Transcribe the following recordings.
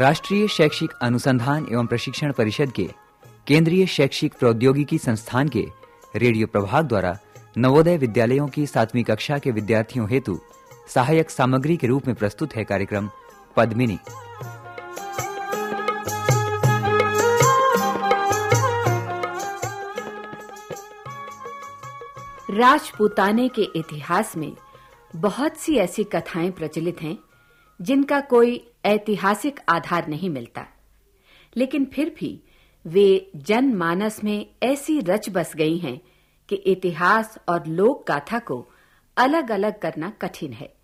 राष्ट्रीय शैक्षिक अनुसंधान एवं प्रशिक्षण परिषद के केंद्रीय शैक्षिक प्रौद्योगिकी संस्थान के रेडियो प्रभाग द्वारा नवोदय विद्यालयों की सातवीं कक्षा के विद्यार्थियों हेतु सहायक सामग्री के रूप में प्रस्तुत है कार्यक्रम पद्मिनी। राजपूताने के इतिहास में बहुत सी ऐसी कथाएँ प्रचलित हैं जिनका कोई ऐतिहासिक आधार नहीं मिलता। लेकिन फिर भी वे जनमानस में ऐसी रच बस गई हैं कि इतिहास और लोक गाथा को अलग-अलग करना कठिन है।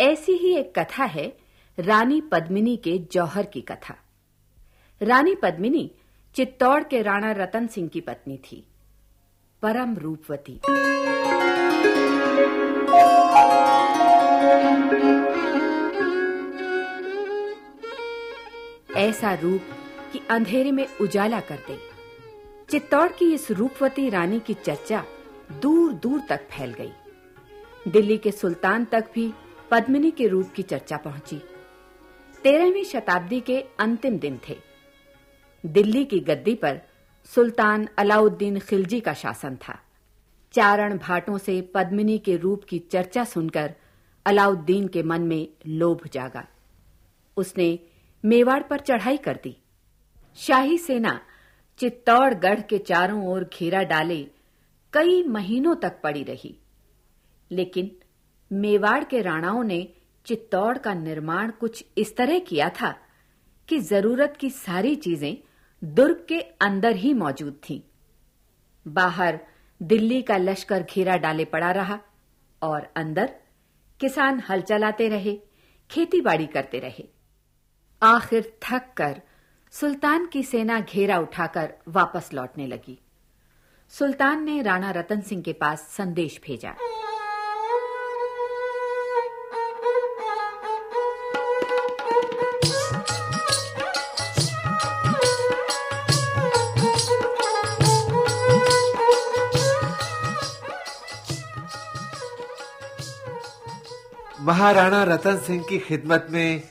ऐसी ही एक कथा है रानी पद्मिनी के जौहर की कथा। रानी पद्मिनी चित्तौड़ के राणा रतन सिंह की पत्नी थी। परम रूपवती। ऐसा रूप कि अंधेरे में उजाला कर दे। चित्तौड़ की इस रूपवती रानी की चर्चा दूर-दूर तक फैल गई। दिल्ली के सुल्तान तक भी पद्मिनी के रूप की चर्चा पहुँची। 13वीं शताब्दी के अंतिम दिन थे। दिल्ली की गद्दी पर सुल्तान अलाउद्दीन खिलजी का शासन था। चारण भाटों से पद्मिनी के रूप की चर्चा सुनकर अलाउद्दीन के मन में लोभ जागा। उसने मेवाड़ पर चढ़ाई कर दी। शाही सेना चित्तौड़गढ़ के चारों ओर घेरा डाले, कई महीनों तक पड़ी रही। लेकिन मेवाड़ के राणाओं ने चित्तौड़ का निर्माण कुछ इस तरह किया था कि ज़रूरत की सारी चीज़ें दुर्ग के अंदर ही मौजूद थीं। बाहर दिल्ली का लश्कर घेरा डाले पड़ा रहा और अंदर किसान हल चलाते रहे, खेतीबाड़ी करते रहे। आखिर थक कर सुल्तान की सेना घेरा उठाकर वापस लौटने लगी। सुल्तान ने राणा रतन सिंह के पास संदेश भेजा। महाराणा रतन सिंह की खिदमत में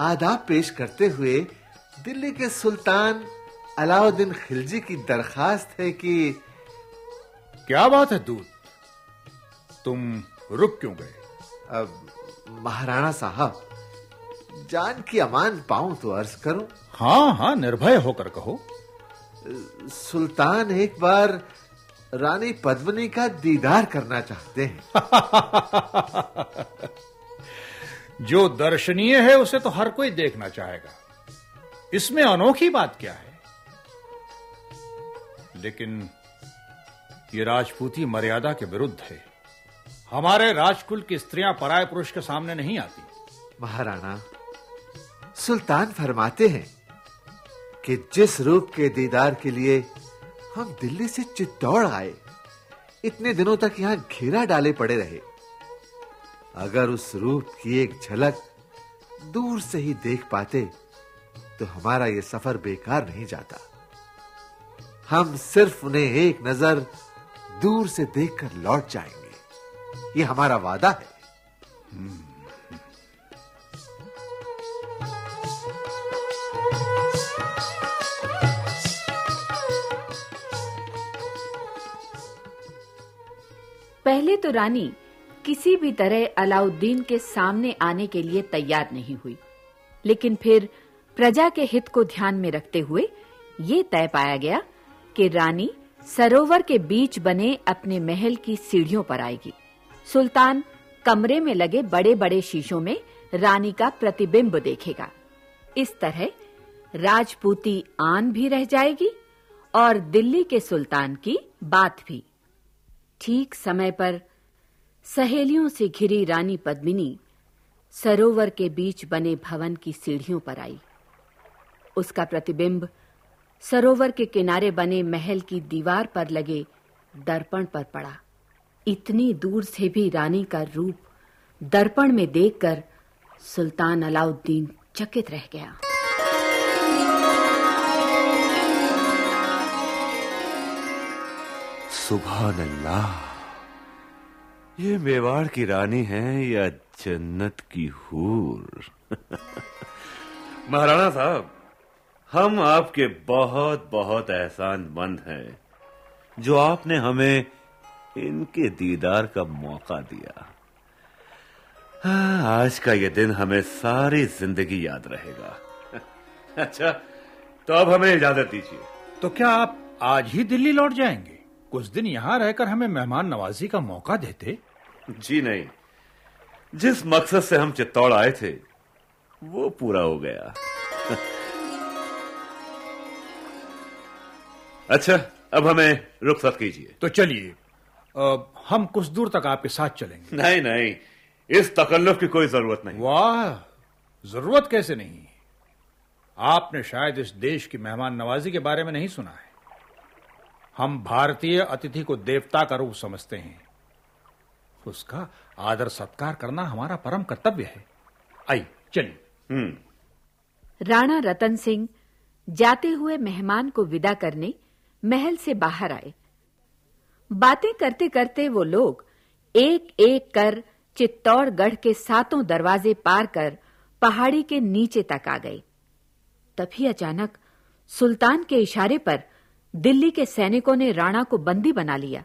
आदाब पेश करते हुए दिल्ली के सुल्तान अलाउद्दीन खिलजी की दरखास्त है कि क्या बात है दूत? तुम रुक क्यों गए? अब महाराणा साहब जान की अमान पाऊँ तो अर्ज़ करूँ। हाँ हाँ निर्भय होकर कहो। सुल्तान एक बार रानी पद्मिनी का दीदार करना चाहते हैं। जो दर्शनीय है, उसे तो हर कोई देखना चाहेगा। इसमें अनोखी बात क्या है? लेकिन ये राजपूती मर्यादा के विरुद्ध है। हमारे राजकुल की स्त्रियाँ पराय पुरुष के सामने नहीं आती। महाराणा, सुल्तान फरमाते हैं कि जिस रूप के दीदार के लिए हम दिल्ली से चित्तौड़ आए, इतने दिनों तक यहाँ घेरा डाले पड़े रहे। अगर उस रूप की एक झलक दूर से ही देख पाते तो हमारा यह सफ़र बेकार नहीं जाता। हम सिर्फ़ उन्हें एक नज़र दूर से देखकर लौट जाएँगे। यह हमारा वादा है। पहले तो रानी किसी भी तरह अलाउद्दीन के सामने आने के लिए तैयार नहीं हुई। लेकिन फिर प्रजा के हित को ध्यान में रखते हुए ये तय पाया गया कि रानी सरोवर के बीच बने अपने महल की सीढ़ियों पर आएगी। सुल्तान कमरे में लगे बड़े-बड़े शीशों में रानी का प्रतिबिंब देखेगा। इस तरह राजपूती आन भी रह जाएगी और दिल्ली के सुल्तान की बात भी। ठीक समय पर सहेलियों से घिरी रानी पद्मिनी सरोवर के बीच बने भवन की सीढ़ियों पर आई। उसका प्रतिबिंब सरोवर के किनारे बने महल की दीवार पर लगे दर्पण पर पड़ा। इतनी दूर से भी रानी का रूप दर्पण में देखकर सुल्तान अलाउद्दीन चकित रह गया। सुभान अल्लाह। ये मेवाड़ की रानी है या जन्नत की हूर? महाराणा साहब हम आपके बहुत बहुत एहसानमंद हैं जो आपने हमें इनके दीदार का मौका दिया। हाँ, आज का ये दिन हमें सारी ज़िंदगी याद रहेगा। अच्छा तो अब हमें इजाज़त दीजिए। तो क्या आप आज ही दिल्ली लौट जाएँगे? कुछ दिन यहाँ रहकर हमें मेहमान नवाजी का मौका देते? जी नहीं। जिस मकसद से हम चित्तौड़ आए थे वो पूरा हो गया। अच्छा अब हमें रुखसत कीजिए। तो चलिए हम कुछ दूर तक आपके साथ चलेंगे। नहीं नहीं इस तकल्लुफ की कोई ज़रूरत नहीं। वाह ज़रूरत कैसे नहीं? आपने शायद इस देश की मेहमान नवाजी के बारे में नहीं सुना है। हम भारतीय अतिथि को देवता का रूप समझते हैं। उसका आदर सत्कार करना हमारा परम कर्तव्य है। आई चलिए। हम्म। राणा रतन सिंह जाते हुए मेहमान को विदा करने महल से बाहर आए। बातें करते करते वो लोग एक एक कर चित्तौड़गढ़ के सातों दरवाजे पार कर पहाड़ी के नीचे तक आ गए। तभी अचानक सुल्तान के इशारे पर दिल्ली के सैनिकों ने राणा को बंदी बना लिया।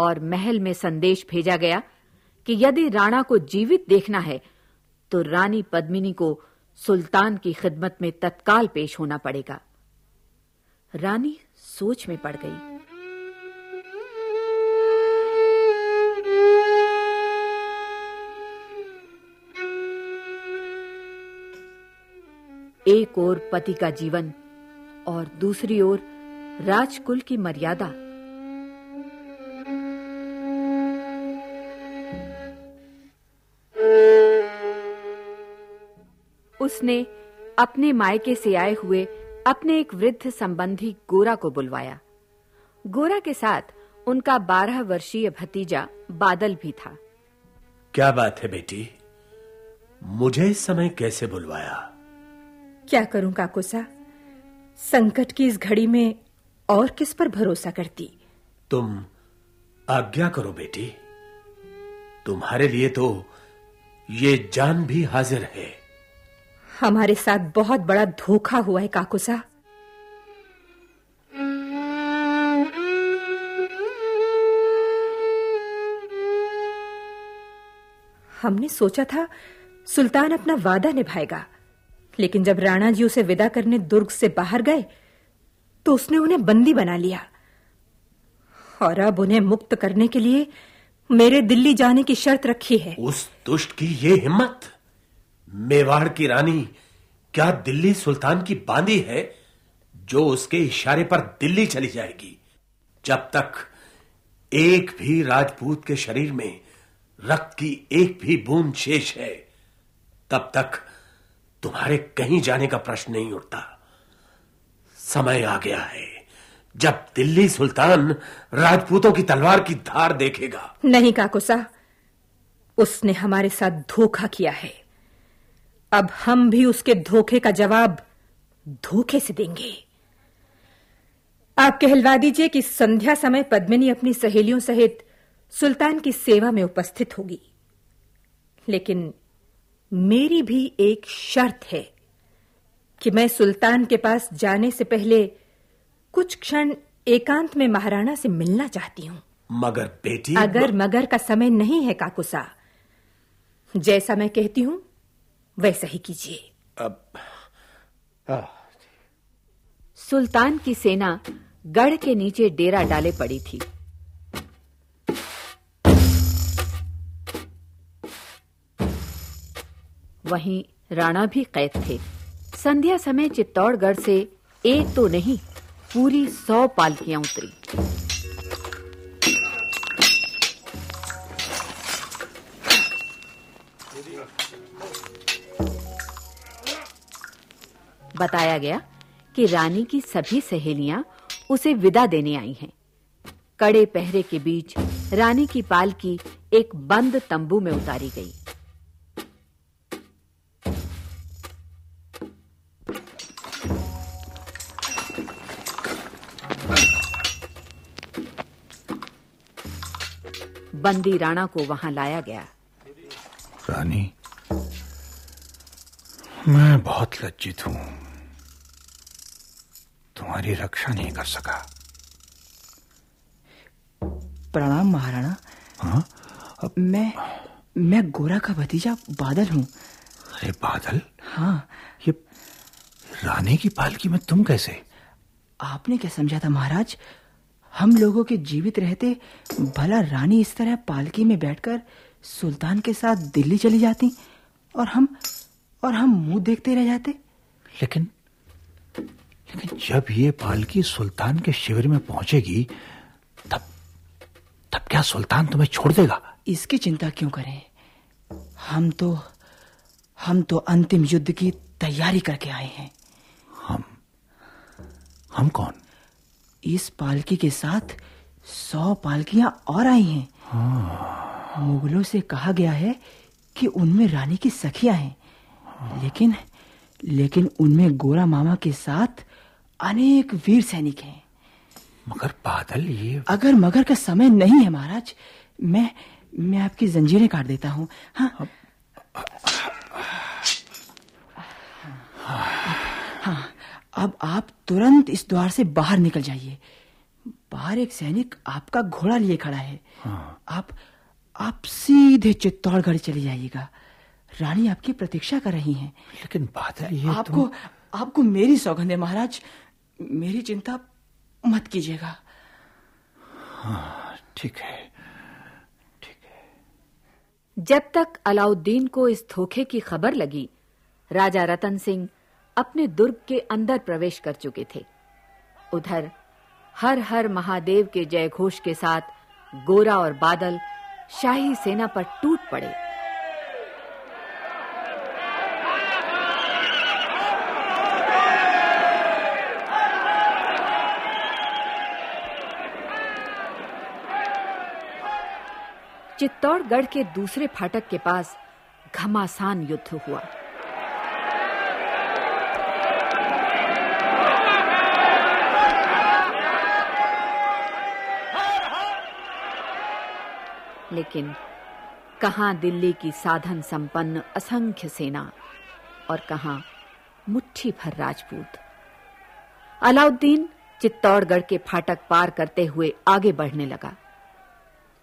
और महल में संदेश भेजा गया कि यदि राणा को जीवित देखना है तो रानी पद्मिनी को सुल्तान की खिदमत में तत्काल पेश होना पड़ेगा। रानी सोच में पड़ गई। एक ओर पति का जीवन और दूसरी ओर राजकुल की मर्यादा। उसने अपने मायके से आए हुए अपने एक वृद्ध संबंधी गोरा को बुलवाया। गोरा के साथ उनका बारह वर्षीय भतीजा बादल भी था। क्या बात है बेटी? मुझे इस समय कैसे बुलवाया? क्या करूँ काकुसा संकट की इस घड़ी में और किस पर भरोसा करती? तुम आज्ञा करो बेटी। तुम्हारे लिए तो ये जान भी हाजिर है। हमारे साथ बहुत बड़ा धोखा हुआ है काकुसा हमने सोचा था, सुल्तान अपना वादा निभाएगा। लेकिन जब राणा जी उसे विदा करने दुर्ग से बाहर गए तो उसने उन्हें बंदी बना लिया। और अब उन्हें मुक्त करने के लिए मेरे दिल्ली जाने की शर्त रखी है। उस दुष्ट की ये हिम्मत? मेवाड़ की रानी, क्या दिल्ली सुल्तान की बांदी है जो उसके इशारे पर दिल्ली चली जाएगी? जब तक एक भी राजपूत के शरीर में रक्त की एक भी बूंद शेष है, तब तक तुम्हारे कहीं जाने का प्रश्न नहीं उठता। समय आ गया है, जब दिल्ली सुल्तान राजपूतों की तलवार की धार देखेगा। नहीं, काकुसा, उसने हमारे साथ धोखा किया है। अब हम भी उसके धोखे का जवाब धोखे से देंगे। आप कहलवा दीजिए कि संध्या समय पद्मिनी अपनी सहेलियों सहित सुल्तान की सेवा में उपस्थित होगी। लेकिन मेरी भी एक शर्त है कि मैं सुल्तान के पास जाने से पहले कुछ क्षण एकांत में महाराणा से मिलना चाहती हूँ। मगर बेटी अगर म... मगर का समय नहीं है काकुसा। जैसा मैं कहती हूँ वैसा ही कीजिए। अब सुल्तान की सेना गढ़ के नीचे डेरा डाले पड़ी थी। वहीं राणा भी कैद थे। संध्या समय चित्तौड़गढ़ से एक तो नहीं पूरी सौ पालकियाँ उतरी। बताया गया कि रानी की सभी सहेलियाँ उसे विदा देने आई हैं। कड़े पहरे के बीच रानी की पालकी एक बंद तंबू में उतारी गई। बंदी राणा को वहाँ लाया गया। रानी, मैं बहुत लज्जित हूँ। तुम्हारी रक्षा नहीं कर सका। प्रणाम महाराणा। हाँ? मैं मैं गोरा का भतीजा बादल हूँ। अरे बादल? हाँ। ये रानी की पालकी में तुम कैसे? आपने क्या समझा था महाराज? हम लोगों के जीवित रहते भला रानी इस तरह पालकी में बैठकर सुल्तान के साथ दिल्ली चली जाती और हम और हम मुँह देखते रह जाते। लेकिन लेकिन जब ये पालकी सुल्तान के शिविर में पहुंचेगी तब तब क्या सुल्तान तुम्हें छोड़ देगा? इसकी चिंता क्यों करें? हम तो हम तो अंतिम युद्ध की तैयारी करके आए हैं। हम हम कौन? इस पालकी के साथ सौ पालकियाँ और आई हैं। मुगलों से कहा गया है कि उनमें रानी की सखियाँ हैं। लेकिन लेकिन उनमें गोरा मामा के साथ अनेक वीर सैनिक हैं। मगर बादल ये अगर मगर का समय नहीं है महाराज मैं मैं आपकी जंजीरें काट देता हूँ। हाँ। हाँ। अब आप तुरंत इस द्वार से बाहर निकल जाइए। बाहर एक सैनिक आपका घोड़ा लिए खड़ा है। आप आप सीधे चित्तौड़गढ़ चले जाइएगा। रानी आपकी प्रतीक्षा कर रही हैं। लेकिन बादल ये आपको आपको मेरी सौगंध है महाराज। मेरी चिंता मत कीजिएगा। ठीक है। जब तक अलाउद्दीन को इस धोखे की खबर लगी राजा रतन सिंह अपने दुर्ग के अंदर प्रवेश कर चुके थे। उधर हर हर महादेव के जयघोष के साथ गोरा और बादल शाही सेना पर टूट पड़े। चित्तौड़गढ़ के दूसरे फाटक के पास घमासान युद्ध हुआ। लेकिन कहाँ दिल्ली की साधन संपन्न असंख्य सेना और कहाँ मुट्ठी भर राजपूत? अलाउद्दीन चित्तौड़गढ़ के फाटक पार करते हुए आगे बढ़ने लगा।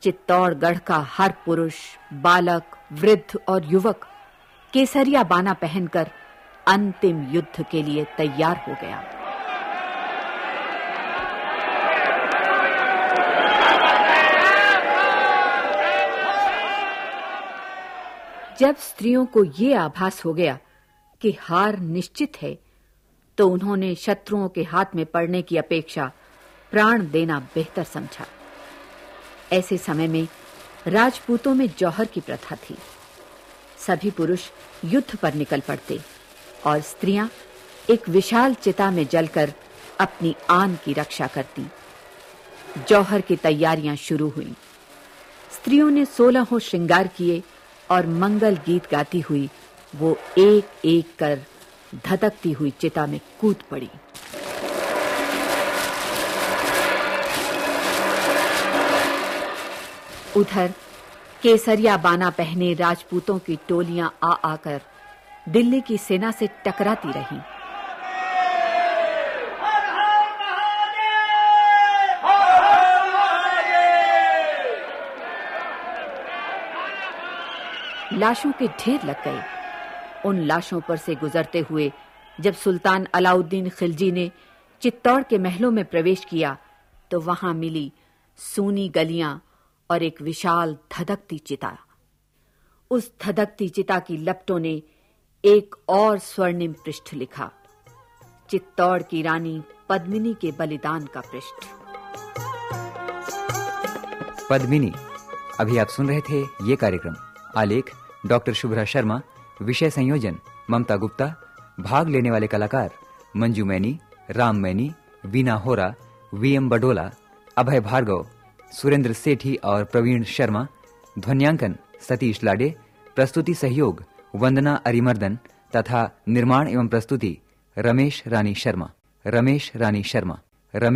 चित्तौड़गढ़ का हर पुरुष, बालक, वृद्ध और युवक केसरिया बाना पहनकर अंतिम युद्ध के लिए तैयार हो गया। जब स्त्रियों को यह आभास हो गया कि हार निश्चित है तो उन्होंने शत्रुओं के हाथ में पड़ने की अपेक्षा प्राण देना बेहतर समझा। ऐसे समय में राजपूतों में जौहर की प्रथा थी। सभी पुरुष युद्ध पर निकल पड़ते और स्त्रियाँ एक विशाल चिता में जलकर अपनी आन की रक्षा करती। जौहर की तैयारियाँ शुरू हुई। स्त्रियों ने सोलहों श्रृंगार किए और मंगल गीत गाती हुई वो एक एक कर धधकती हुई चिता में कूद पड़ी। उधर केसरिया बाना पहने राजपूतों की टोलियाँ आ आकर दिल्ली की सेना से टकराती रहीं। लाशों के ढेर लग गए। उन लाशों पर से गुजरते हुए जब सुल्तान अलाउद्दीन खिलजी ने चित्तौड़ के महलों में प्रवेश किया तो वहाँ मिली सूनी गलियाँ और एक विशाल धधकती चिता। उस धधकती चिता की लपटों ने एक और स्वर्णिम पृष्ठ लिखा। चित्तौड़ की रानी पद्मिनी के बलिदान का पृष्ठ। पद्मिनी, अभी आप सुन रहे थे ये कार्यक्रम। आलेख, डॉक्टर शुभ्रा शर्मा, विषय संयोजन, ममता गुप्ता, भाग लेने वाले कलाकार, मंजू मैनी, राम मैनी, वीना होरा, वी एम बडोला, अभय भार्गव सुरेंद्र सेठी और प्रवीण शर्मा, ध्वनियांकन सतीश लाडे, प्रस्तुति सहयोग वंदना अरिमर्दन, तथा निर्माण एवं प्रस्तुति रमेश रानी शर्मा। रमेश रानी शर्मा, रमेश